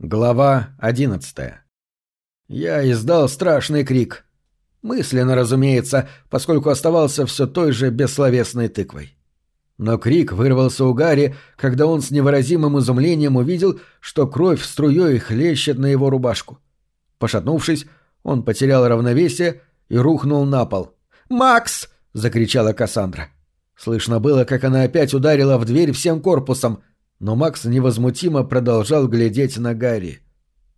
Глава одиннадцатая. Я издал страшный крик. Мысленно, разумеется, поскольку оставался все той же бессловесной тыквой. Но крик вырвался у Гарри, когда он с невыразимым изумлением увидел, что кровь струей хлещет на его рубашку. Пошатнувшись, он потерял равновесие и рухнул на пол. «Макс!» — закричала Кассандра. Слышно было, как она опять ударила в дверь всем корпусом — но Макс невозмутимо продолжал глядеть на Гарри.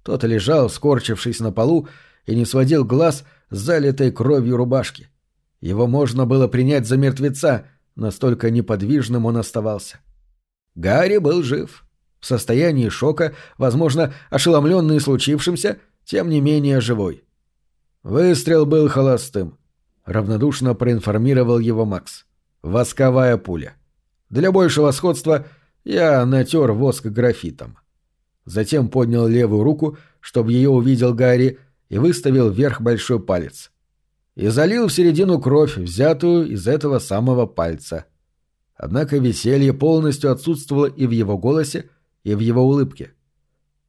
Тот лежал, скорчившись на полу, и не сводил глаз с залитой кровью рубашки. Его можно было принять за мертвеца, настолько неподвижным он оставался. Гарри был жив. В состоянии шока, возможно, ошеломленный случившимся, тем не менее живой. Выстрел был холостым. Равнодушно проинформировал его Макс. Восковая пуля. Для большего сходства я натер воск графитом. Затем поднял левую руку, чтобы ее увидел Гарри, и выставил вверх большой палец. И залил в середину кровь, взятую из этого самого пальца. Однако веселье полностью отсутствовало и в его голосе, и в его улыбке.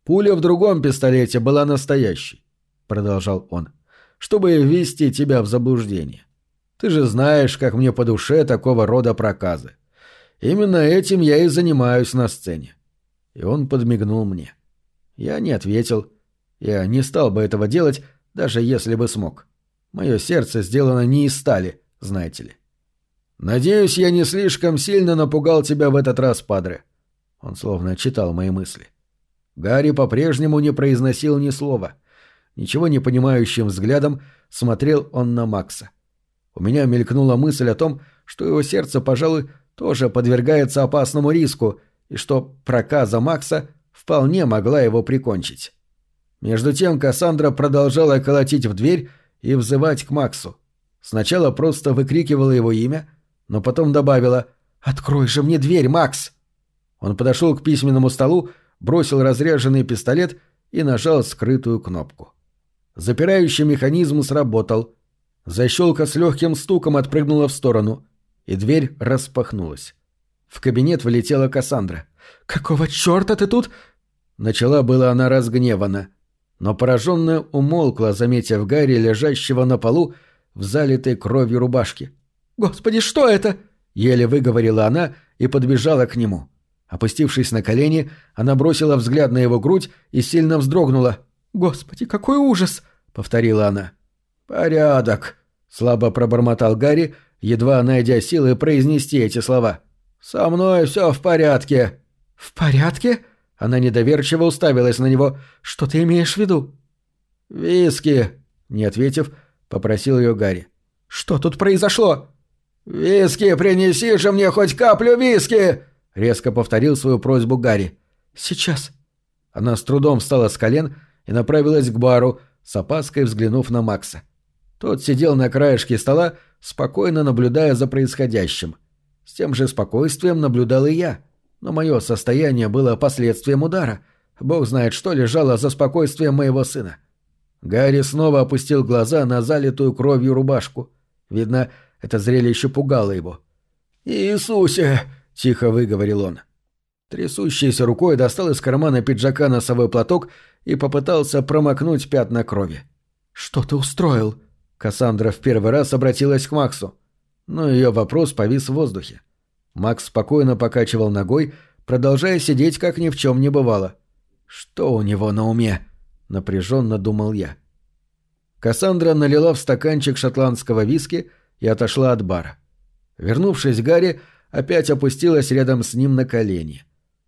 «Пуля в другом пистолете была настоящей», — продолжал он, — «чтобы ввести тебя в заблуждение. Ты же знаешь, как мне по душе такого рода проказы. Именно этим я и занимаюсь на сцене. И он подмигнул мне. Я не ответил. Я не стал бы этого делать, даже если бы смог. Мое сердце сделано не из стали, знаете ли. Надеюсь, я не слишком сильно напугал тебя в этот раз, падре. Он словно читал мои мысли. Гарри по-прежнему не произносил ни слова. Ничего не понимающим взглядом смотрел он на Макса. У меня мелькнула мысль о том, что его сердце, пожалуй, тоже подвергается опасному риску, и что проказа Макса вполне могла его прикончить. Между тем Кассандра продолжала колотить в дверь и взывать к Максу. Сначала просто выкрикивала его имя, но потом добавила «Открой же мне дверь, Макс!». Он подошел к письменному столу, бросил разряженный пистолет и нажал скрытую кнопку. Запирающий механизм сработал. Защелка с легким стуком отпрыгнула в сторону и дверь распахнулась. В кабинет влетела Кассандра. «Какого черта ты тут?» Начала была она разгневана, но пораженная умолкла, заметив Гарри, лежащего на полу в залитой кровью рубашке. «Господи, что это?» — еле выговорила она и подбежала к нему. Опустившись на колени, она бросила взгляд на его грудь и сильно вздрогнула. «Господи, какой ужас!» — повторила она. «Порядок», — слабо пробормотал Гарри, едва найдя силы произнести эти слова. «Со мной все в порядке». «В порядке?» Она недоверчиво уставилась на него. «Что ты имеешь в виду?» «Виски», — не ответив, попросил ее Гарри. «Что тут произошло?» «Виски, принеси же мне хоть каплю виски!» — резко повторил свою просьбу Гарри. «Сейчас». Она с трудом встала с колен и направилась к бару, с опаской взглянув на Макса. Тот сидел на краешке стола, спокойно наблюдая за происходящим. С тем же спокойствием наблюдал и я. Но мое состояние было последствием удара. Бог знает, что лежало за спокойствием моего сына. Гарри снова опустил глаза на залитую кровью рубашку. Видно, это зрелище пугало его. «Иисусе!» — тихо выговорил он. Трясущейся рукой достал из кармана пиджака носовой платок и попытался промокнуть пятна крови. «Что ты устроил?» Кассандра в первый раз обратилась к Максу, но ее вопрос повис в воздухе. Макс спокойно покачивал ногой, продолжая сидеть, как ни в чем не бывало. «Что у него на уме?» — напряженно думал я. Кассандра налила в стаканчик шотландского виски и отошла от бара. Вернувшись, Гарри опять опустилась рядом с ним на колени.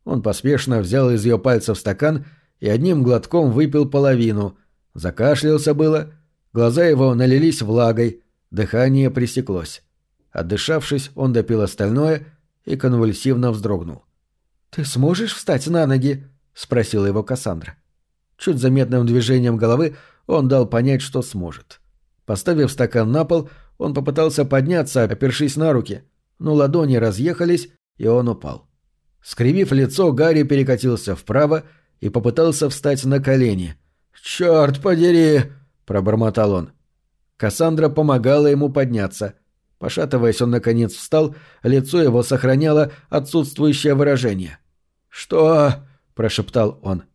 Он поспешно взял из ее пальцев стакан и одним глотком выпил половину, закашлялся было Глаза его налились влагой, дыхание пресеклось. Отдышавшись, он допил остальное и конвульсивно вздрогнул. «Ты сможешь встать на ноги?» — спросила его Кассандра. Чуть заметным движением головы он дал понять, что сможет. Поставив стакан на пол, он попытался подняться, опершись на руки, но ладони разъехались, и он упал. Скривив лицо, Гарри перекатился вправо и попытался встать на колени. «Черт подери!» Пробормотал он. Кассандра помогала ему подняться. Пошатываясь, он наконец встал, лицо его сохраняло отсутствующее выражение. «Что?» – прошептал он.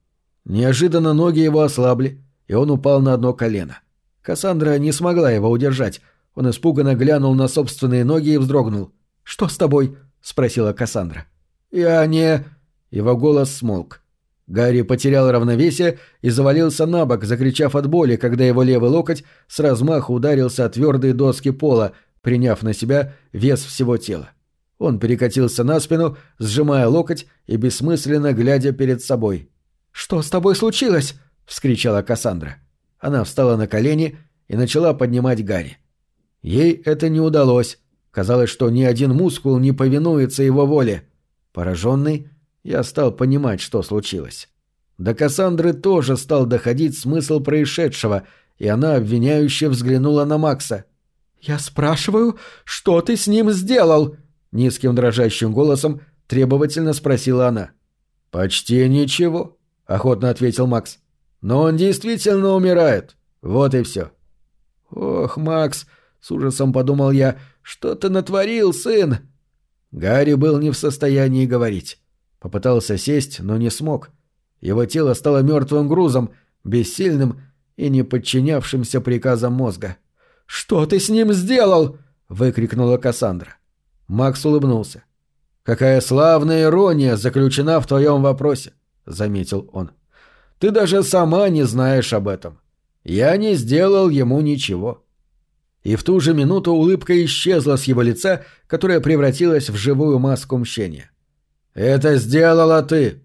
Неожиданно ноги его ослабли, и он упал на одно колено. Кассандра не смогла его удержать. Он испуганно глянул на собственные ноги и вздрогнул. «Что с тобой?» — спросила Кассандра. «Я не...» Его голос смолк. Гарри потерял равновесие и завалился на бок, закричав от боли, когда его левый локоть с размаху ударился о твердые доски пола, приняв на себя вес всего тела. Он перекатился на спину, сжимая локоть и бессмысленно глядя перед собой. «Что с тобой случилось?» — вскричала Кассандра. Она встала на колени и начала поднимать Гарри. Ей это не удалось. Казалось, что ни один мускул не повинуется его воле. Пораженный, я стал понимать, что случилось. До Кассандры тоже стал доходить смысл происшедшего, и она обвиняюще взглянула на Макса. «Я спрашиваю, что ты с ним сделал?» Низким дрожащим голосом требовательно спросила она. «Почти ничего», — охотно ответил Макс. «Но он действительно умирает. Вот и все». «Ох, Макс», — с ужасом подумал я, — «что ты натворил, сын?» Гарри был не в состоянии говорить. Попытался сесть, но не смог. Его тело стало мертвым грузом, бессильным и не подчинявшимся приказам мозга. «Что ты с ним сделал?» — выкрикнула Кассандра. Макс улыбнулся. «Какая славная ирония заключена в твоем вопросе», — заметил он. «Ты даже сама не знаешь об этом. Я не сделал ему ничего». И в ту же минуту улыбка исчезла с его лица, которая превратилась в живую маску мщения. «Это сделала ты!»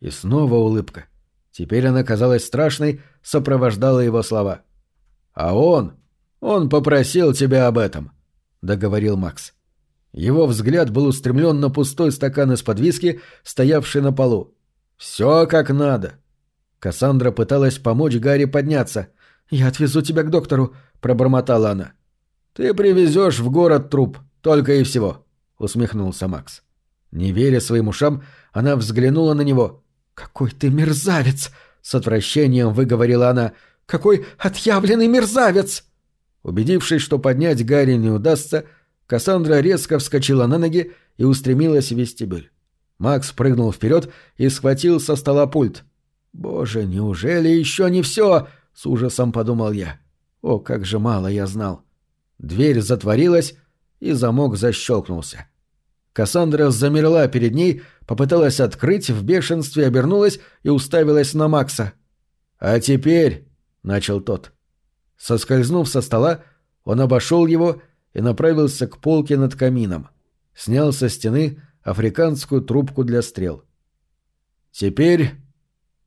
И снова улыбка. Теперь она казалась страшной, сопровождала его слова. «А он? Он попросил тебя об этом», — договорил Макс. Его взгляд был устремлен на пустой стакан из-под виски, стоявший на полу. «Все как надо». Кассандра пыталась помочь Гарри подняться. «Я отвезу тебя к доктору», — пробормотала она. «Ты привезешь в город труп, только и всего», — усмехнулся Макс. Не веря своим ушам, она взглянула на него. «Какой ты мерзавец!» — с отвращением выговорила она. «Какой отъявленный мерзавец!» Убедившись, что поднять Гарри не удастся, Кассандра резко вскочила на ноги и устремилась в вестибюль. Макс прыгнул вперед и схватил со стола пульт. «Боже, неужели еще не все?» — с ужасом подумал я. «О, как же мало я знал!» Дверь затворилась, и замок защелкнулся. Кассандра замерла перед ней, попыталась открыть, в бешенстве обернулась и уставилась на Макса. «А теперь...» — начал тот. Соскользнув со стола, он обошел его и направился к полке над камином. Снял со стены африканскую трубку для стрел. «Теперь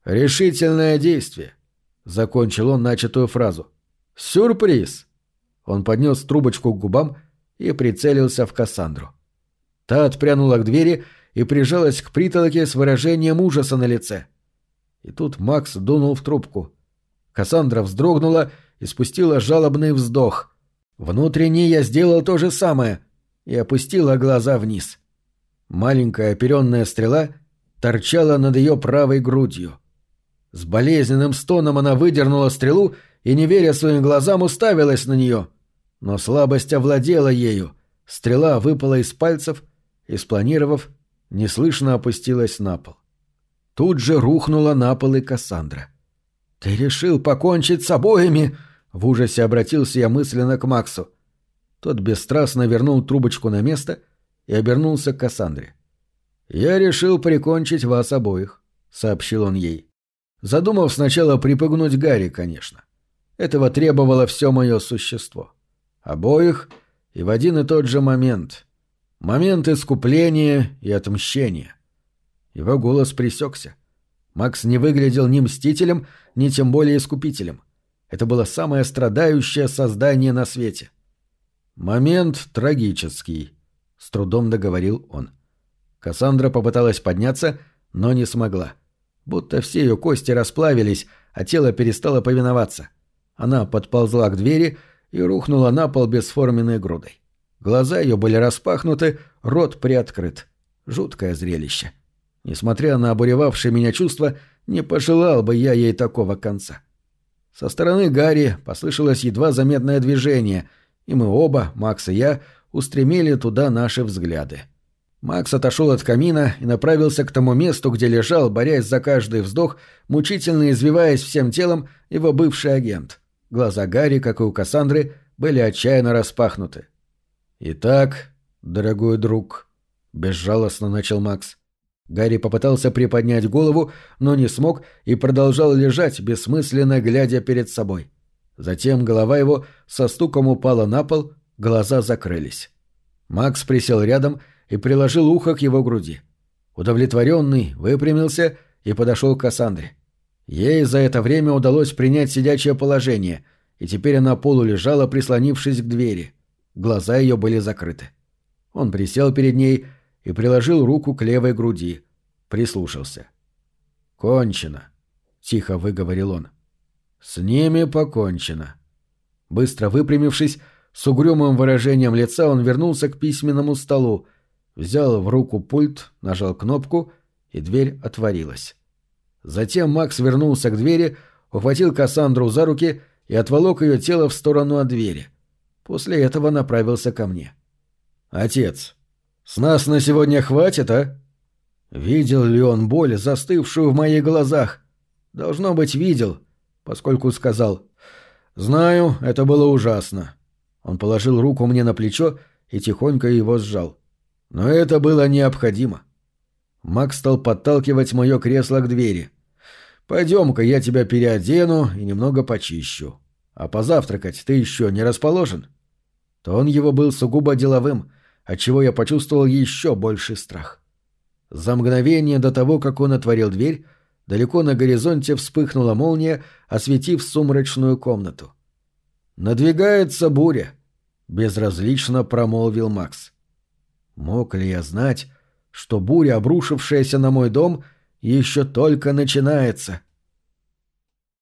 решительное действие», — закончил он начатую фразу. «Сюрприз!» Он поднес трубочку к губам и прицелился в Кассандру. Та отпрянула к двери и прижалась к притолоке с выражением ужаса на лице. И тут Макс дунул в трубку. Кассандра вздрогнула и спустила жалобный вздох. Внутренне я сделал то же самое и опустила глаза вниз. Маленькая оперенная стрела торчала над ее правой грудью. С болезненным стоном она выдернула стрелу и, не веря своим глазам, уставилась на нее. Но слабость овладела ею. Стрела выпала из пальцев и, спланировав, неслышно опустилась на пол. Тут же рухнула на пол и Кассандра. «Ты решил покончить с обоими?» — в ужасе обратился я мысленно к Максу. Тот бесстрастно вернул трубочку на место и обернулся к Кассандре. «Я решил прикончить вас обоих», — сообщил он ей. Задумав сначала припугнуть Гарри, конечно. Этого требовало все мое существо. Обоих и в один и тот же момент. Момент искупления и отмщения. Его голос присекся. Макс не выглядел ни мстителем, ни тем более искупителем. Это было самое страдающее создание на свете. «Момент трагический», — с трудом договорил он. Кассандра попыталась подняться, но не смогла. Будто все ее кости расплавились, а тело перестало повиноваться. Она подползла к двери и рухнула на пол бесформенной грудой. Глаза ее были распахнуты, рот приоткрыт. Жуткое зрелище. Несмотря на обуревавшее меня чувство, не пожелал бы я ей такого конца. Со стороны Гарри послышалось едва заметное движение, и мы оба, Макс и я, устремили туда наши взгляды. Макс отошел от камина и направился к тому месту, где лежал, борясь за каждый вздох, мучительно извиваясь всем телом, его бывший агент. Глаза Гарри, как и у Кассандры, были отчаянно распахнуты. «Итак, дорогой друг», — безжалостно начал Макс. Гарри попытался приподнять голову, но не смог и продолжал лежать, бессмысленно глядя перед собой. Затем голова его со стуком упала на пол, глаза закрылись. Макс присел рядом и приложил ухо к его груди. Удовлетворенный, выпрямился и подошел к Кассандре. Ей за это время удалось принять сидячее положение, и теперь она полулежала, прислонившись к двери. Глаза ее были закрыты. Он присел перед ней и приложил руку к левой груди. Прислушался. «Кончено», — тихо выговорил он. «С ними покончено». Быстро выпрямившись, с угрюмым выражением лица он вернулся к письменному столу, взял в руку пульт, нажал кнопку, и дверь отворилась. Затем Макс вернулся к двери, ухватил Кассандру за руки и отволок ее тело в сторону от двери. После этого направился ко мне. «Отец, с нас на сегодня хватит, а?» Видел ли он боль, застывшую в моих глазах? Должно быть, видел, поскольку сказал «Знаю, это было ужасно». Он положил руку мне на плечо и тихонько его сжал. Но это было необходимо. Макс стал подталкивать мое кресло к двери. «Пойдем-ка, я тебя переодену и немного почищу. А позавтракать ты еще не расположен?» Тон его был сугубо деловым, отчего я почувствовал еще больший страх. За мгновение до того, как он отворил дверь, далеко на горизонте вспыхнула молния, осветив сумрачную комнату. «Надвигается буря», — безразлично промолвил Макс. Мог ли я знать, что буря, обрушившаяся на мой дом, еще только начинается? —